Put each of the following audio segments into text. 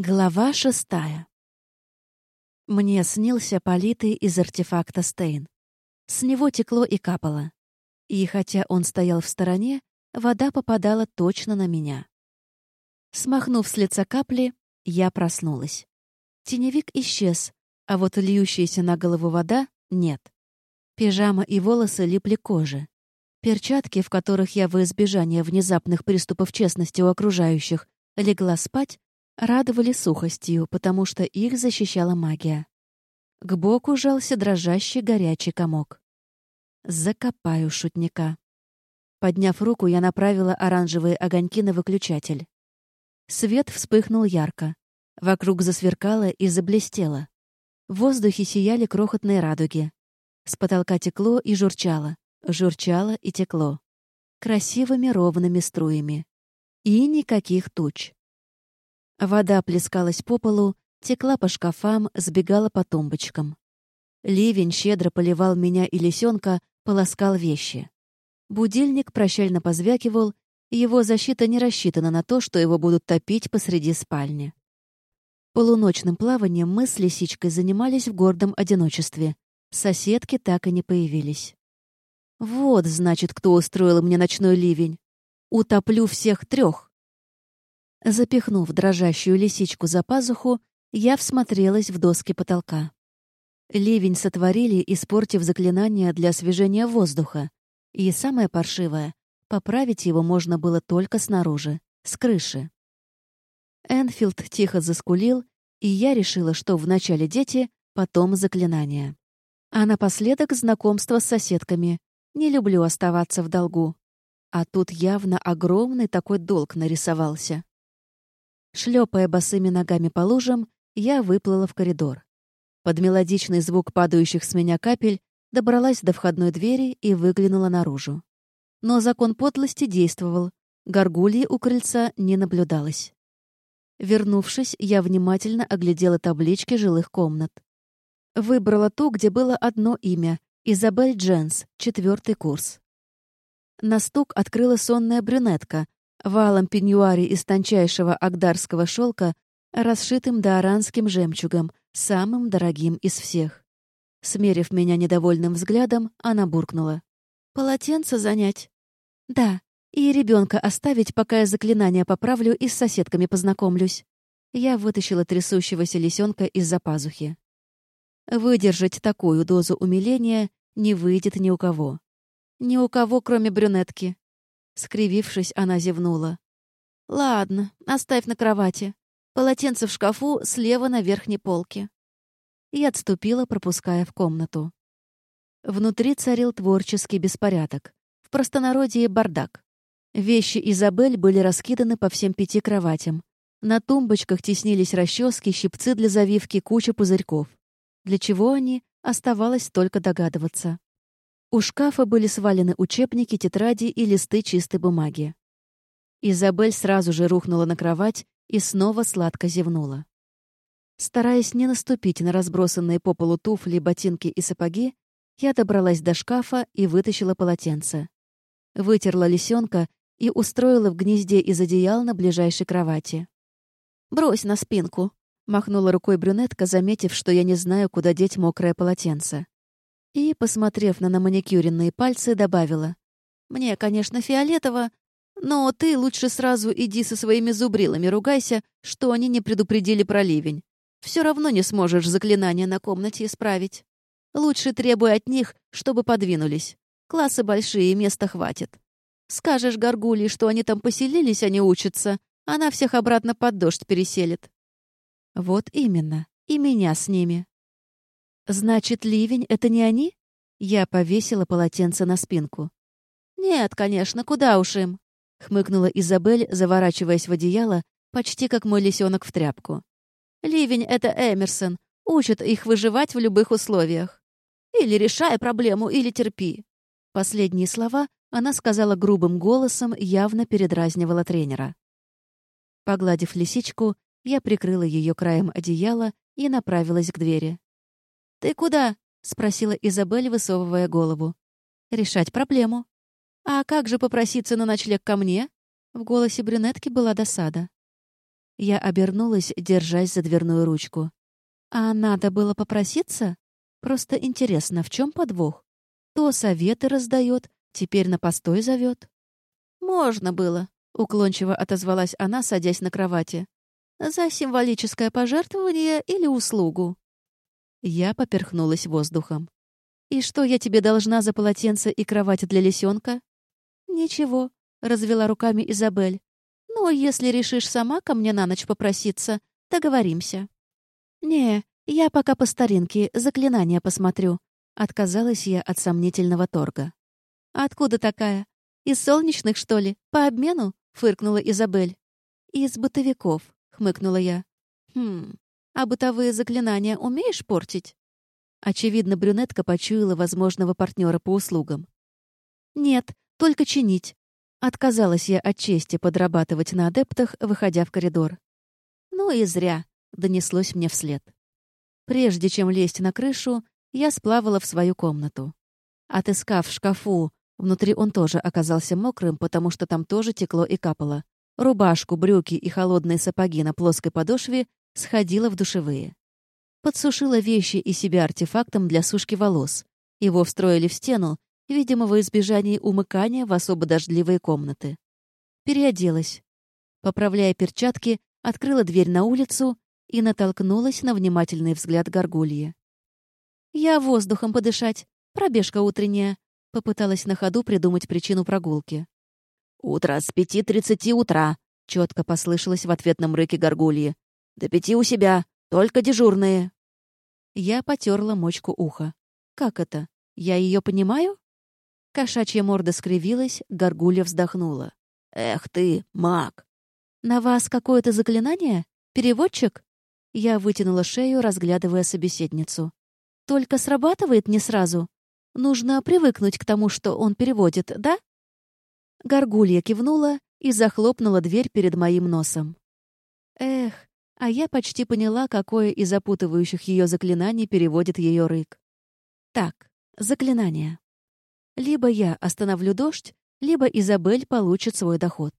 Глава шестая. Мне снился политый из артефакта Стейн. С него текло и капало. И хотя он стоял в стороне, вода попадала точно на меня. Смахнув с лица капли, я проснулась. Теневик исчез, а вот льющаяся на голову вода — нет. Пижама и волосы липли к коже. Перчатки, в которых я во избежание внезапных приступов честности у окружающих легла спать, радовали сухостью, потому что их защищала магия. К боку жался дрожащий горячий комок. Закопаю шутника. Подняв руку, я направила оранжевые огоньки на выключатель. Свет вспыхнул ярко. Вокруг засверкало и заблестело. В воздухе сияли крохотные радуги. С потолка текло и журчало, журчало и текло. Красивыми ровными струями. И никаких туч. Вода плескалась по полу, текла по шкафам, сбегала по тумбочкам. Ливень щедро поливал меня и лисенка, полоскал вещи. Будильник прощально позвякивал, его защита не рассчитана на то, что его будут топить посреди спальни. Полуночным плаванием мы с лисичкой занимались в гордом одиночестве. Соседки так и не появились. Вот, значит, кто устроил мне ночной ливень. Утоплю всех трех. Запихнув дрожащую лисичку за пазуху, я всмотрелась в доски потолка. Ливень сотворили, испортив заклинание для освежения воздуха. И самое паршивое — поправить его можно было только снаружи, с крыши. Энфилд тихо заскулил, и я решила, что вначале дети, потом заклинания. А напоследок знакомство с соседками. Не люблю оставаться в долгу. А тут явно огромный такой долг нарисовался. Шлепая босыми ногами по лужам, я выплыла в коридор. Под мелодичный звук падающих с меня капель добралась до входной двери и выглянула наружу. Но закон подлости действовал. Горгульи у крыльца не наблюдалось. Вернувшись, я внимательно оглядела таблички жилых комнат. Выбрала ту, где было одно имя — Изабель Дженс, четвертый курс. На стук открыла сонная брюнетка, валом пеньюаре из тончайшего агдарского шелка, расшитым даоранским жемчугом, самым дорогим из всех. Смерив меня недовольным взглядом, она буркнула. «Полотенце занять?» «Да, и ребенка оставить, пока я заклинание поправлю и с соседками познакомлюсь». Я вытащила трясущегося лисенка из-за пазухи. Выдержать такую дозу умиления не выйдет ни у кого. Ни у кого, кроме брюнетки. Скривившись, она зевнула. «Ладно, оставь на кровати. Полотенце в шкафу слева на верхней полке». И отступила, пропуская в комнату. Внутри царил творческий беспорядок. В простонародье бардак. Вещи Изабель были раскиданы по всем пяти кроватям. На тумбочках теснились расчески, щипцы для завивки, куча пузырьков. Для чего они, оставалось только догадываться. У шкафа были свалены учебники, тетради и листы чистой бумаги. Изабель сразу же рухнула на кровать и снова сладко зевнула. Стараясь не наступить на разбросанные по полу туфли, ботинки и сапоги, я добралась до шкафа и вытащила полотенце. Вытерла лисенка и устроила в гнезде из одеял на ближайшей кровати. «Брось на спинку», — махнула рукой брюнетка, заметив, что я не знаю, куда деть мокрое полотенце. И, посмотрев на наманикюренные пальцы, добавила. «Мне, конечно, фиолетово, но ты лучше сразу иди со своими зубрилами ругайся, что они не предупредили про ливень. Все равно не сможешь заклинание на комнате исправить. Лучше требуй от них, чтобы подвинулись. Классы большие, места хватит. Скажешь Горгуле, что они там поселились, а не учатся, она всех обратно под дождь переселит». «Вот именно. И меня с ними. «Значит, ливень — это не они?» Я повесила полотенце на спинку. «Нет, конечно, куда уж им?» — хмыкнула Изабель, заворачиваясь в одеяло, почти как мой лисенок в тряпку. «Ливень — это Эмерсон, учит их выживать в любых условиях. Или решай проблему, или терпи». Последние слова она сказала грубым голосом, явно передразнивала тренера. Погладив лисичку, я прикрыла ее краем одеяла и направилась к двери. «Ты куда?» — спросила Изабель, высовывая голову. «Решать проблему». «А как же попроситься на ночлег ко мне?» В голосе брюнетки была досада. Я обернулась, держась за дверную ручку. «А надо было попроситься? Просто интересно, в чем подвох? То советы раздает, теперь на постой зовет». «Можно было», — уклончиво отозвалась она, садясь на кровати. «За символическое пожертвование или услугу?» Я поперхнулась воздухом. «И что я тебе должна за полотенце и кровать для лисенка?» «Ничего», — развела руками Изабель. «Но если решишь сама ко мне на ночь попроситься, договоримся». «Не, я пока по старинке заклинания посмотрю», — отказалась я от сомнительного торга. «Откуда такая? Из солнечных, что ли? По обмену?» — фыркнула Изабель. «Из бытовиков», — хмыкнула я. «Хм, а бытовые заклинания умеешь портить?» Очевидно, брюнетка почуяла возможного партнера по услугам. «Нет, только чинить». Отказалась я от чести подрабатывать на адептах, выходя в коридор. «Ну и зря», — донеслось мне вслед. Прежде чем лезть на крышу, я сплавала в свою комнату. Отыскав в шкафу, внутри он тоже оказался мокрым, потому что там тоже текло и капало, рубашку, брюки и холодные сапоги на плоской подошве, сходила в душевые. Подсушила вещи и себя артефактом для сушки волос. Его встроили в стену, видимо, во избежание умыкания в особо дождливые комнаты. Переоделась. Поправляя перчатки, открыла дверь на улицу и натолкнулась на внимательный взгляд горгульи. «Я воздухом подышать. Пробежка утренняя», — попыталась на ходу придумать причину прогулки. «Утро с пяти тридцати утра», — четко послышалось в ответном рыке горгульи. «До пяти у себя, только дежурные». Я потерла мочку уха. «Как это? Я ее понимаю?» Кошачья морда скривилась, горгулья вздохнула. «Эх ты, маг!» «На вас какое-то заклинание? Переводчик?» Я вытянула шею, разглядывая собеседницу. «Только срабатывает не сразу. Нужно привыкнуть к тому, что он переводит, да?» Горгулья кивнула и захлопнула дверь перед моим носом. Эх, а я почти поняла, какое из запутывающих ее заклинаний переводит ее рык. Так, заклинание. Либо я остановлю дождь, либо Изабель получит свой доход.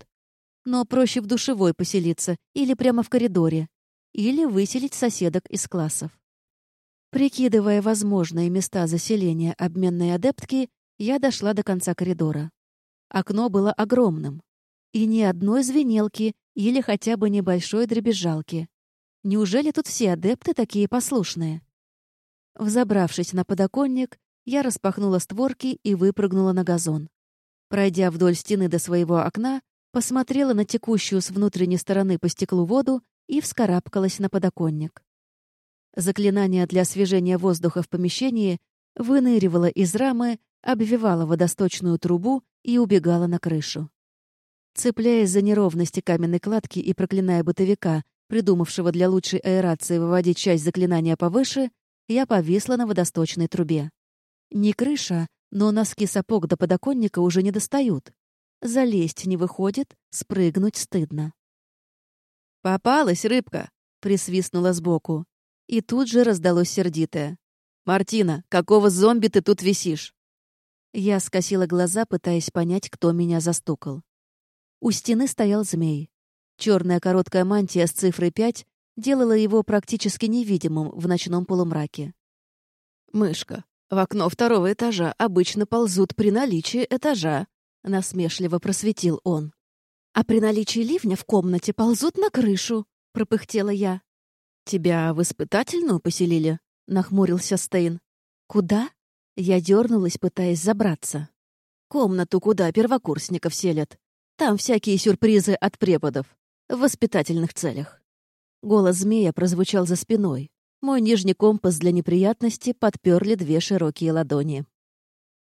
Но проще в душевой поселиться или прямо в коридоре, или выселить соседок из классов. Прикидывая возможные места заселения обменной адептки, я дошла до конца коридора. Окно было огромным. И ни одной звенелки или хотя бы небольшой дребезжалки. Неужели тут все адепты такие послушные? Взобравшись на подоконник, я распахнула створки и выпрыгнула на газон. Пройдя вдоль стены до своего окна, посмотрела на текущую с внутренней стороны по стеклу воду и вскарабкалась на подоконник. Заклинание для освежения воздуха в помещении выныривало из рамы, обвивало водосточную трубу и убегало на крышу. Цепляясь за неровности каменной кладки и проклиная бытовика, придумавшего для лучшей аэрации выводить часть заклинания повыше, я повисла на водосточной трубе. Не крыша, но носки сапог до подоконника уже не достают. Залезть не выходит, спрыгнуть стыдно. «Попалась рыбка!» — присвистнула сбоку. И тут же раздалось сердитое. «Мартина, какого зомби ты тут висишь?» Я скосила глаза, пытаясь понять, кто меня застукал. У стены стоял змей. Черная короткая мантия с цифрой 5 делала его практически невидимым в ночном полумраке. «Мышка, в окно второго этажа обычно ползут при наличии этажа», — насмешливо просветил он. «А при наличии ливня в комнате ползут на крышу», — пропыхтела я. «Тебя в испытательную поселили?» — нахмурился Стейн. «Куда?» — я дернулась, пытаясь забраться. «Комнату, куда первокурсников селят. Там всякие сюрпризы от преподов. В воспитательных целях». Голос змея прозвучал за спиной. Мой нижний компас для неприятности подперли две широкие ладони.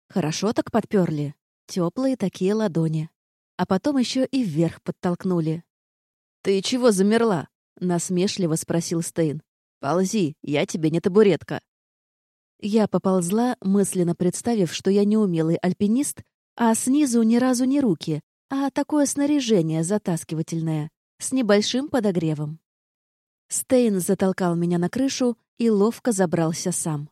Хорошо так подперли. Теплые такие ладони. А потом еще и вверх подтолкнули. «Ты чего замерла?» — насмешливо спросил Стейн. «Ползи, я тебе не табуретка». Я поползла, мысленно представив, что я неумелый альпинист, а снизу ни разу не руки, а такое снаряжение затаскивательное, с небольшим подогревом. Стейн затолкал меня на крышу и ловко забрался сам.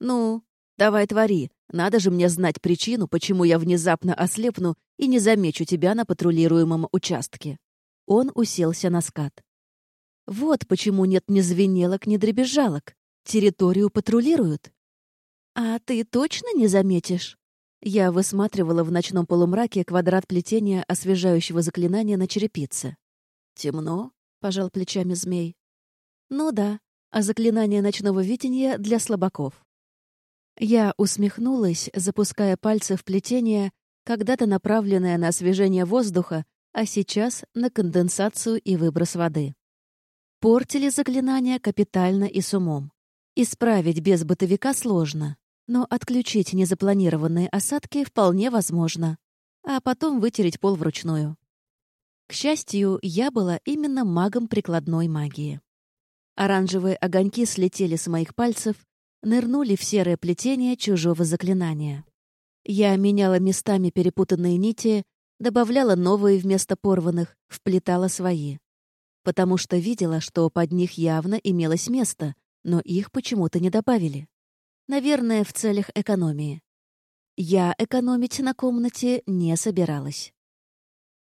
«Ну, давай твори. Надо же мне знать причину, почему я внезапно ослепну и не замечу тебя на патрулируемом участке». Он уселся на скат. Вот почему нет ни звенелок, ни дребезжалок. Территорию патрулируют. А ты точно не заметишь? Я высматривала в ночном полумраке квадрат плетения освежающего заклинания на черепице. «Темно?» — пожал плечами змей. «Ну да, а заклинание ночного видения для слабаков». Я усмехнулась, запуская пальцы в плетение, когда-то направленное на освежение воздуха, а сейчас на конденсацию и выброс воды. Портили заклинания капитально и с умом. Исправить без бытовика сложно, но отключить незапланированные осадки вполне возможно, а потом вытереть пол вручную. К счастью, я была именно магом прикладной магии. Оранжевые огоньки слетели с моих пальцев, нырнули в серое плетение чужого заклинания. Я меняла местами перепутанные нити, добавляла новые вместо порванных, вплетала свои. Потому что видела, что под них явно имелось место, но их почему-то не добавили. Наверное, в целях экономии. Я экономить на комнате не собиралась.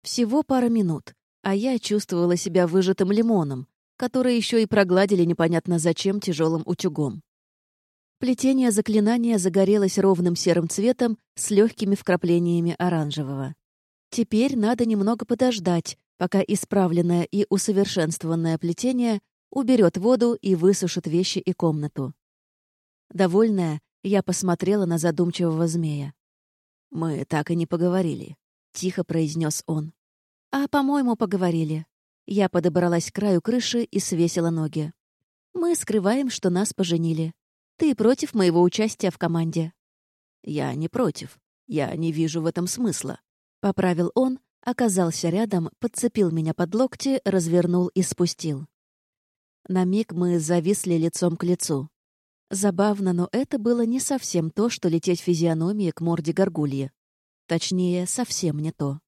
Всего пара минут, а я чувствовала себя выжатым лимоном, который еще и прогладили непонятно зачем тяжелым утюгом. Плетение заклинания загорелось ровным серым цветом с легкими вкраплениями оранжевого. Теперь надо немного подождать, пока исправленное и усовершенствованное плетение уберет воду и высушит вещи и комнату. Довольная, я посмотрела на задумчивого змея. «Мы так и не поговорили», — тихо произнес он. «А, по-моему, поговорили». Я подобралась к краю крыши и свесила ноги. «Мы скрываем, что нас поженили. Ты против моего участия в команде?» «Я не против. Я не вижу в этом смысла», — поправил он, оказался рядом, подцепил меня под локти, развернул и спустил. На миг мы зависли лицом к лицу. Забавно, но это было не совсем то, что лететь физиономией к морде горгульи. Точнее, совсем не то.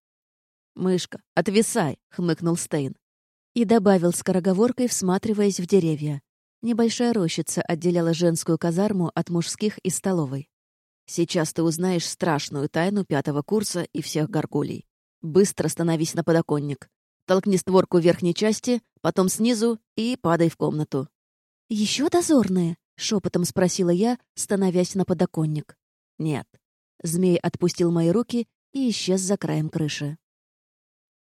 «Мышка, отвисай!» — хмыкнул Стейн. И добавил скороговоркой, всматриваясь в деревья. Небольшая рощица отделяла женскую казарму от мужских и столовой. Сейчас ты узнаешь страшную тайну пятого курса и всех горгулей. Быстро становись на подоконник. Толкни створку верхней части, потом снизу и падай в комнату. Еще дозорные?» — шепотом спросила я, становясь на подоконник. «Нет». Змей отпустил мои руки и исчез за краем крыши.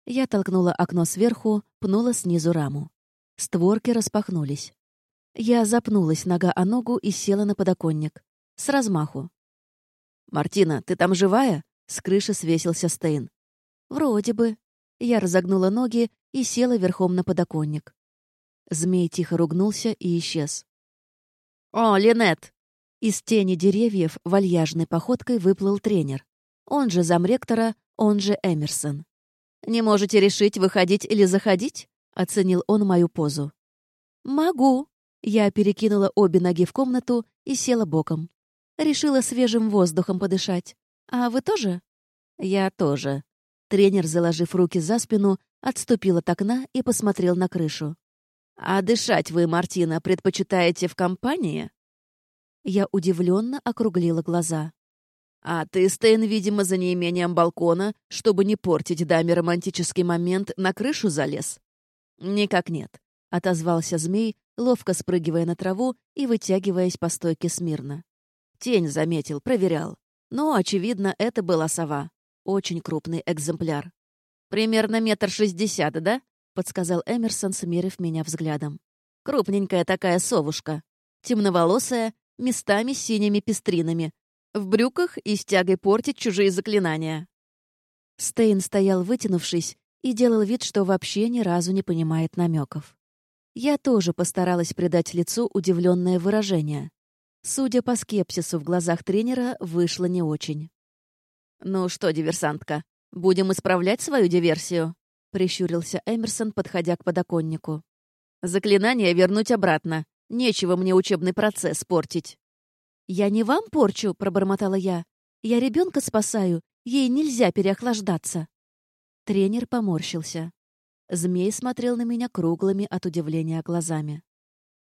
Я толкнула окно сверху, пнула снизу раму. Створки распахнулись. Я запнулась нога о ногу и села на подоконник. С размаху. «Мартина, ты там живая?» С крыши свесился Стейн. «Вроде бы». Я разогнула ноги и села верхом на подоконник. Змей тихо ругнулся и исчез. «О, Линет!» Из тени деревьев вальяжной походкой выплыл тренер. Он же замректора, он же Эмерсон. «Не можете решить, выходить или заходить?» — оценил он мою позу. «Могу», я перекинула обе ноги в комнату и села боком. Решила свежим воздухом подышать. А вы тоже? Я тоже. Тренер, заложив руки за спину, отступил от окна и посмотрел на крышу. «А дышать вы, Мартина, предпочитаете в компании?» Я удивленно округлила глаза. «А ты, Стейн, видимо, за неимением балкона, чтобы не портить даме романтический момент, на крышу залез?» «Никак нет», — отозвался змей, ловко спрыгивая на траву и вытягиваясь по стойке смирно. Тень заметил, проверял. Но, очевидно, это была сова. Очень крупный экземпляр. «Примерно метр шестьдесят, да?» — подсказал Эмерсон, смерив меня взглядом. «Крупненькая такая совушка. Темноволосая, местами синими пестринами. В брюках и с тягой портить чужие заклинания». Стейн стоял вытянувшись и делал вид, что вообще ни разу не понимает намеков. Я тоже постаралась придать лицу удивленное выражение. Судя по скепсису в глазах тренера, вышло не очень. «Ну что, диверсантка, будем исправлять свою диверсию?» — прищурился Эмерсон, подходя к подоконнику. «Заклинание вернуть обратно. Нечего мне учебный процесс портить». «Я не вам порчу», — пробормотала я. «Я ребенка спасаю. Ей нельзя переохлаждаться». Тренер поморщился. Змей смотрел на меня круглыми от удивления глазами.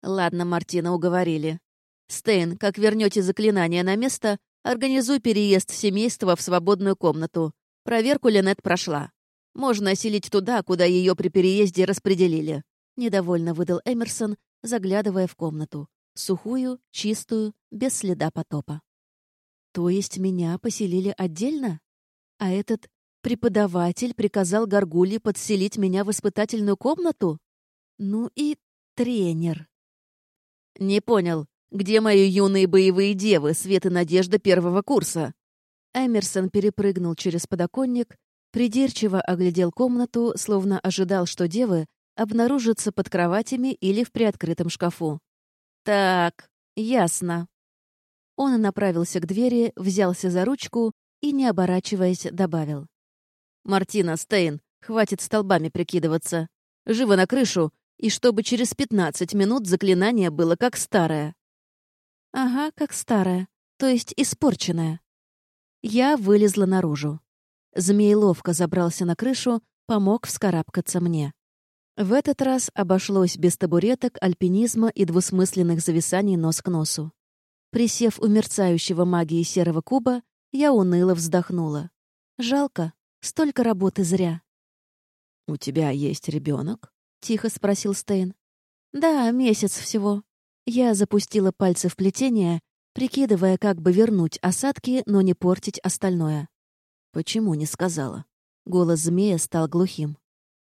«Ладно, Мартина, уговорили. Стейн, как вернете заклинание на место, организуй переезд семейства в свободную комнату. Проверку Ленет прошла. Можно оселить туда, куда ее при переезде распределили. Недовольно выдал Эмерсон, заглядывая в комнату. Сухую, чистую, без следа потопа. То есть меня поселили отдельно? А этот преподаватель приказал Горгулье подселить меня в испытательную комнату? Ну и тренер. Не понял, где мои юные боевые девы, свет и надежда первого курса? Эмерсон перепрыгнул через подоконник, придирчиво оглядел комнату, словно ожидал, что девы обнаружатся под кроватями или в приоткрытом шкафу. «Так, ясно». Он направился к двери, взялся за ручку и, не оборачиваясь, добавил. «Мартина, Стейн, хватит столбами прикидываться. Живо на крышу, и чтобы через пятнадцать минут заклинание было как старое». «Ага, как старое, то есть испорченное». Я вылезла наружу. Змей ловко забрался на крышу, помог вскарабкаться мне. В этот раз обошлось без табуреток, альпинизма и двусмысленных зависаний нос к носу. Присев у мерцающего магии серого куба, я уныло вздохнула. Жалко, столько работы зря. «У тебя есть ребенок? тихо спросил Стейн. «Да, месяц всего». Я запустила пальцы в плетение прикидывая, как бы вернуть осадки, но не портить остальное. «Почему не сказала?» Голос змея стал глухим.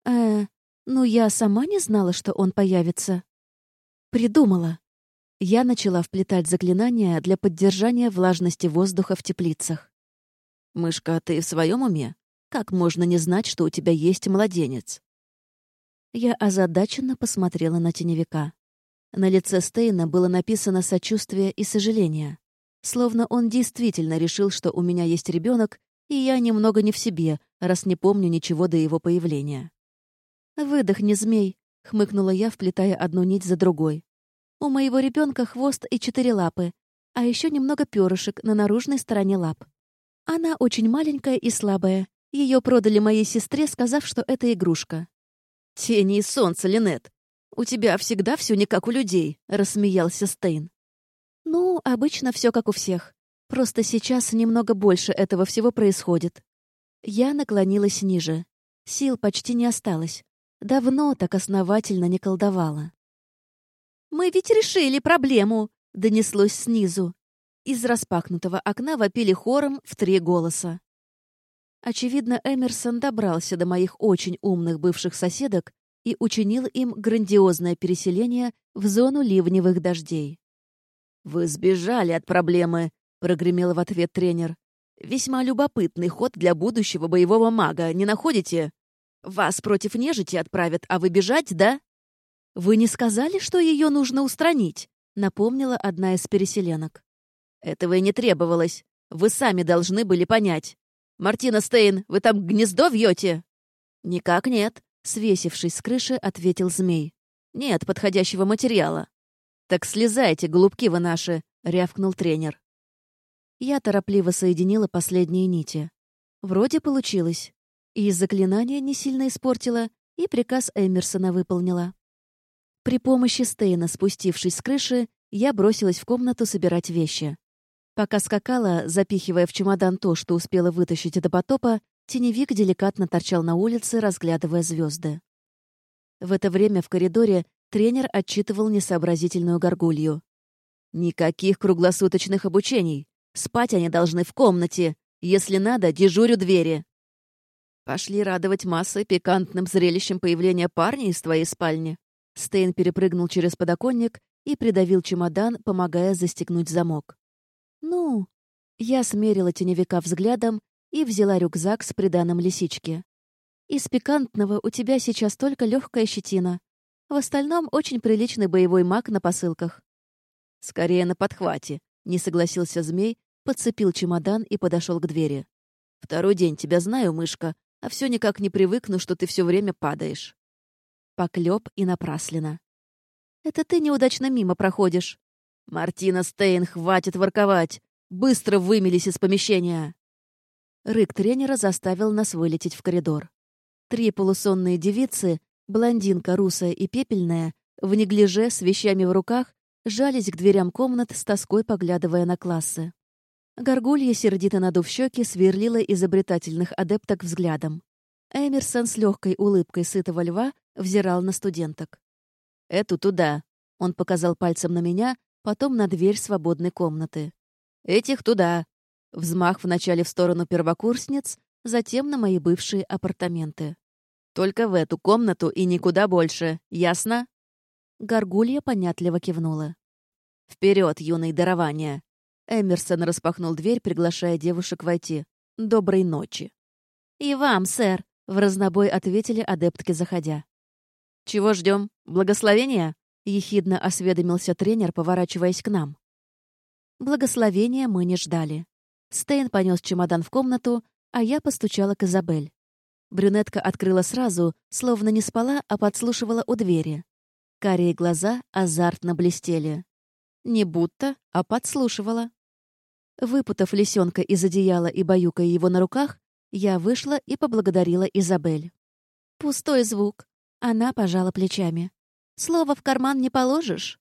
«Э, ну я сама не знала, что он появится». «Придумала». Я начала вплетать заклинания для поддержания влажности воздуха в теплицах. «Мышка, ты в своем уме? Как можно не знать, что у тебя есть младенец?» Я озадаченно посмотрела на теневика. На лице Стейна было написано сочувствие и сожаление. Словно он действительно решил, что у меня есть ребенок, и я немного не в себе, раз не помню ничего до его появления. «Выдохни, змей», — хмыкнула я, вплетая одну нить за другой. «У моего ребенка хвост и четыре лапы, а еще немного перышек на наружной стороне лап. Она очень маленькая и слабая. Ее продали моей сестре, сказав, что это игрушка». «Тени и солнце, Линет!» «У тебя всегда все не как у людей», — рассмеялся Стейн. «Ну, обычно все как у всех. Просто сейчас немного больше этого всего происходит». Я наклонилась ниже. Сил почти не осталось. Давно так основательно не колдовала. «Мы ведь решили проблему!» — донеслось снизу. Из распахнутого окна вопили хором в три голоса. Очевидно, Эмерсон добрался до моих очень умных бывших соседок и учинил им грандиозное переселение в зону ливневых дождей. «Вы сбежали от проблемы», — прогремел в ответ тренер. «Весьма любопытный ход для будущего боевого мага, не находите? Вас против нежити отправят, а вы бежать, да?» «Вы не сказали, что ее нужно устранить?» — напомнила одна из переселенок. «Этого и не требовалось. Вы сами должны были понять. Мартина Стейн, вы там гнездо вьете?» «Никак нет. Свесившись с крыши, ответил змей. «Нет подходящего материала». «Так слезайте, голубки вы наши!» — рявкнул тренер. Я торопливо соединила последние нити. Вроде получилось. И заклинание не сильно испортила, и приказ Эмерсона выполнила. При помощи Стейна, спустившись с крыши, я бросилась в комнату собирать вещи. Пока скакала, запихивая в чемодан то, что успела вытащить до потопа, Теневик деликатно торчал на улице, разглядывая звезды. В это время в коридоре тренер отчитывал несообразительную горгулью. «Никаких круглосуточных обучений. Спать они должны в комнате. Если надо, дежурю двери». «Пошли радовать массы пикантным зрелищем появления парня из твоей спальни». Стейн перепрыгнул через подоконник и придавил чемодан, помогая застегнуть замок. «Ну...» Я смерила теневика взглядом и взяла рюкзак с приданым лисички. «Из пикантного у тебя сейчас только легкая щетина. В остальном очень приличный боевой маг на посылках». «Скорее на подхвате», — не согласился змей, подцепил чемодан и подошел к двери. «Второй день тебя знаю, мышка, а все никак не привыкну, что ты все время падаешь». Поклеп и напраслина. «Это ты неудачно мимо проходишь». «Мартина Стейн, хватит ворковать! Быстро вымелись из помещения!» Рык тренера заставил нас вылететь в коридор. Три полусонные девицы, блондинка, русая и пепельная, в неглиже с вещами в руках, жались к дверям комнат с тоской поглядывая на классы. Горгулья, сердито надув щеки, сверлила изобретательных адепток взглядом. Эмерсон с легкой улыбкой сытого льва взирал на студенток. Эту туда». Он показал пальцем на меня, потом на дверь свободной комнаты. «Этих туда». Взмах вначале в сторону первокурсниц, затем на мои бывшие апартаменты. «Только в эту комнату и никуда больше, ясно?» Горгулья понятливо кивнула. «Вперед, юные дарования!» Эмерсон распахнул дверь, приглашая девушек войти. «Доброй ночи!» «И вам, сэр!» — в разнобой ответили адептки, заходя. «Чего ждем? Благословения?» — ехидно осведомился тренер, поворачиваясь к нам. Благословения мы не ждали. Стейн понес чемодан в комнату, а я постучала к Изабель. Брюнетка открыла сразу, словно не спала, а подслушивала у двери. Карие глаза азартно блестели. Не будто, а подслушивала. Выпутав лисенка из одеяла и баюкая его на руках, я вышла и поблагодарила Изабель. Пустой звук. Она пожала плечами. Слово в карман не положишь.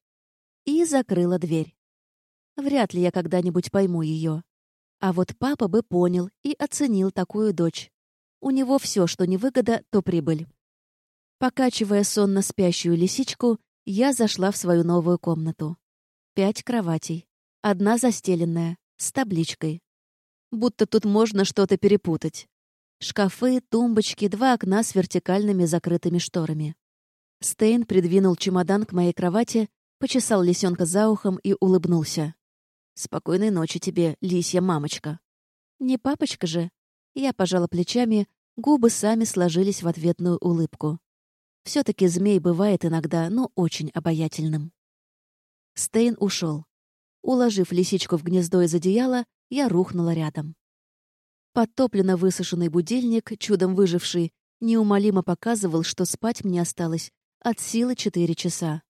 И закрыла дверь. Вряд ли я когда-нибудь пойму ее. А вот папа бы понял и оценил такую дочь. У него все, что не выгода, то прибыль. Покачивая сонно спящую лисичку, я зашла в свою новую комнату. Пять кроватей. Одна застеленная, с табличкой. Будто тут можно что-то перепутать. Шкафы, тумбочки, два окна с вертикальными закрытыми шторами. Стейн придвинул чемодан к моей кровати, почесал лисенка за ухом и улыбнулся. «Спокойной ночи тебе, лисья мамочка». «Не папочка же?» Я пожала плечами, губы сами сложились в ответную улыбку. все таки змей бывает иногда, но очень обаятельным. Стейн ушел. Уложив лисичку в гнездо из одеяла, я рухнула рядом. Подтопленно высушенный будильник, чудом выживший, неумолимо показывал, что спать мне осталось от силы четыре часа.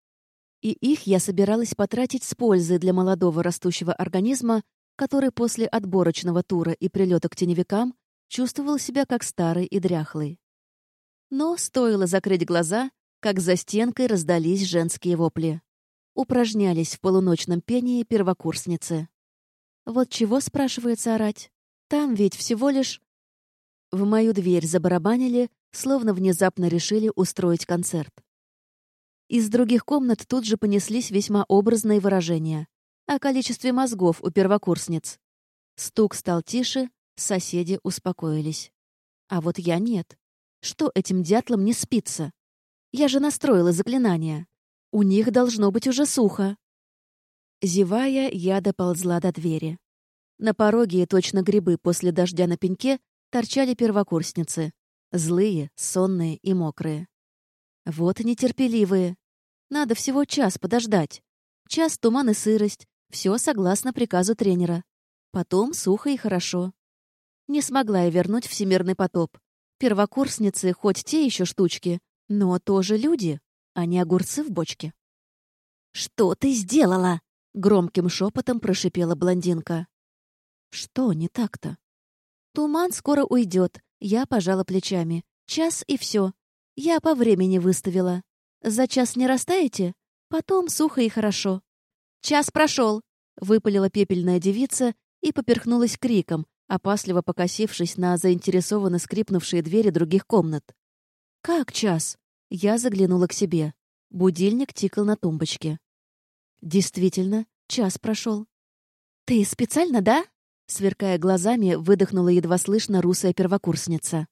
И их я собиралась потратить с пользой для молодого растущего организма, который после отборочного тура и прилета к теневикам чувствовал себя как старый и дряхлый. Но стоило закрыть глаза, как за стенкой раздались женские вопли упражнялись в полуночном пении первокурсницы. Вот чего, спрашивается, орать? Там ведь всего лишь... В мою дверь забарабанили, словно внезапно решили устроить концерт. Из других комнат тут же понеслись весьма образные выражения о количестве мозгов у первокурсниц. Стук стал тише, соседи успокоились. А вот я нет. Что этим дятлам не спится? Я же настроила заклинание. У них должно быть уже сухо. Зевая, я доползла до двери. На пороге, точно грибы после дождя на пеньке, торчали первокурсницы. Злые, сонные и мокрые. Вот нетерпеливые. Надо всего час подождать. Час туман и сырость. Все согласно приказу тренера. Потом сухо и хорошо. Не смогла я вернуть всемирный потоп. Первокурсницы хоть те еще штучки, но тоже люди а не огурцы в бочке. «Что ты сделала?» — громким шепотом прошипела блондинка. «Что не так-то?» «Туман скоро уйдет. Я пожала плечами. Час и все. Я по времени выставила. За час не растаете? Потом сухо и хорошо». «Час прошел!» — выпалила пепельная девица и поперхнулась криком, опасливо покосившись на заинтересованно скрипнувшие двери других комнат. «Как час?» Я заглянула к себе. Будильник тикал на тумбочке. Действительно, час прошел. «Ты специально, да?» Сверкая глазами, выдохнула едва слышно русая первокурсница.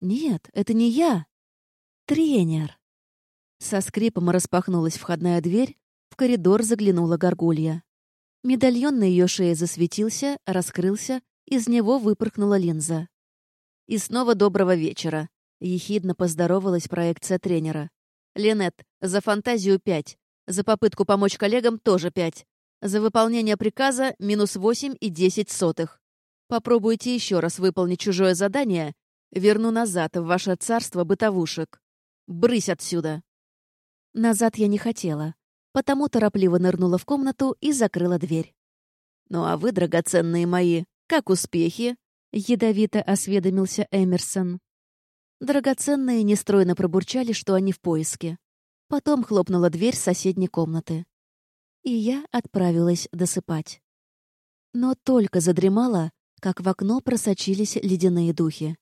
«Нет, это не я. Тренер». Со скрипом распахнулась входная дверь, в коридор заглянула горгулья. Медальон на ее шее засветился, раскрылся, из него выпорхнула линза. «И снова доброго вечера», Ехидно поздоровалась проекция тренера. «Ленет, за фантазию пять. За попытку помочь коллегам тоже пять. За выполнение приказа минус восемь и десять сотых. Попробуйте еще раз выполнить чужое задание, верну назад в ваше царство бытовушек. Брысь отсюда!» Назад я не хотела, потому торопливо нырнула в комнату и закрыла дверь. «Ну а вы, драгоценные мои, как успехи?» — ядовито осведомился Эмерсон. Драгоценные нестройно пробурчали, что они в поиске. Потом хлопнула дверь соседней комнаты. И я отправилась досыпать. Но только задремала, как в окно просочились ледяные духи.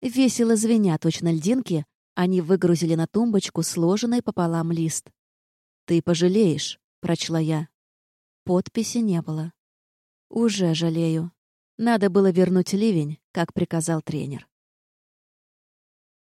Весело звеня точно льдинки, они выгрузили на тумбочку сложенный пополам лист. «Ты пожалеешь», — прочла я. Подписи не было. Уже жалею. Надо было вернуть ливень, как приказал тренер.